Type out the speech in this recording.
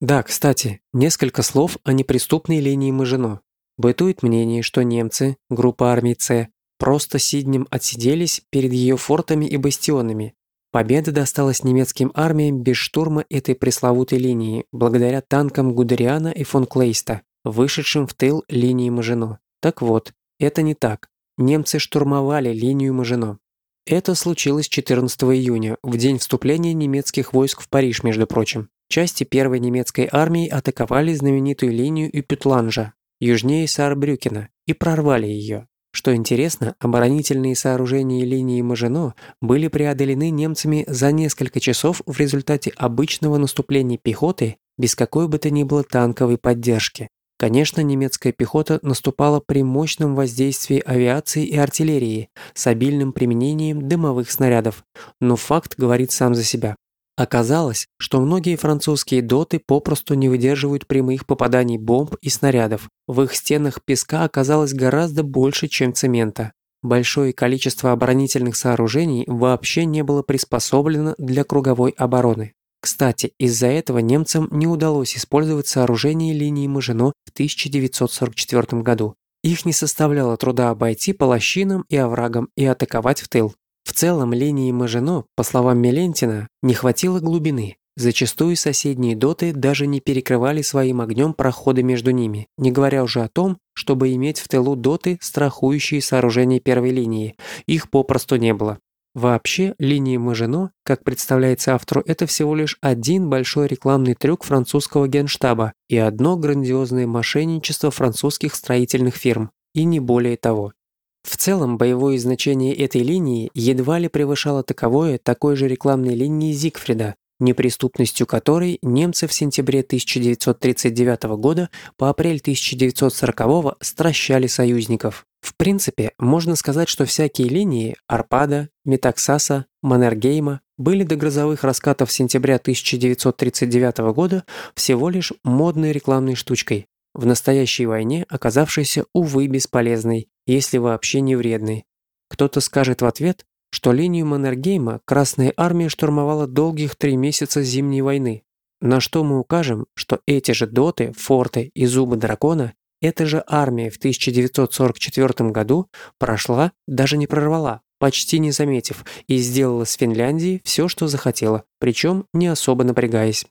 Да, кстати, несколько слов о неприступной линии Мажино. Бытует мнение, что немцы, группа армий С, просто сиднем отсиделись перед ее фортами и бастионами. Победа досталась немецким армиям без штурма этой пресловутой линии, благодаря танкам Гудериана и фон Клейста, вышедшим в тыл линии Мажино. Так вот, это не так. Немцы штурмовали линию Мажино. Это случилось 14 июня, в день вступления немецких войск в Париж, между прочим. Части первой немецкой армии атаковали знаменитую линию Юпютланжа, южнее Саарбрюкена, и прорвали ее. Что интересно, оборонительные сооружения линии Мажино были преодолены немцами за несколько часов в результате обычного наступления пехоты без какой бы то ни было танковой поддержки. Конечно, немецкая пехота наступала при мощном воздействии авиации и артиллерии с обильным применением дымовых снарядов, но факт говорит сам за себя. Оказалось, что многие французские доты попросту не выдерживают прямых попаданий бомб и снарядов. В их стенах песка оказалось гораздо больше, чем цемента. Большое количество оборонительных сооружений вообще не было приспособлено для круговой обороны. Кстати, из-за этого немцам не удалось использовать сооружение линии Мажино в 1944 году. Их не составляло труда обойти по лощинам и оврагам и атаковать в тыл. В целом линии Мажино, по словам Мелентина, не хватило глубины. Зачастую соседние доты даже не перекрывали своим огнем проходы между ними, не говоря уже о том, чтобы иметь в тылу доты, страхующие сооружения первой линии. Их попросту не было. Вообще, линии Мажино, как представляется автору, это всего лишь один большой рекламный трюк французского генштаба и одно грандиозное мошенничество французских строительных фирм, и не более того. В целом, боевое значение этой линии едва ли превышало таковое такой же рекламной линии Зигфрида, неприступностью которой немцы в сентябре 1939 года по апрель 1940 стращали союзников. В принципе, можно сказать, что всякие линии Арпада, Метаксаса, Маннергейма были до грозовых раскатов сентября 1939 года всего лишь модной рекламной штучкой, в настоящей войне оказавшейся, увы, бесполезной, если вообще не вредной. Кто-то скажет в ответ, что линию Маннергейма Красная Армия штурмовала долгих три месяца Зимней войны, на что мы укажем, что эти же доты, форты и зубы дракона эта же армия в 1944 году прошла, даже не прорвала, почти не заметив, и сделала с Финляндией все, что захотела, причем не особо напрягаясь.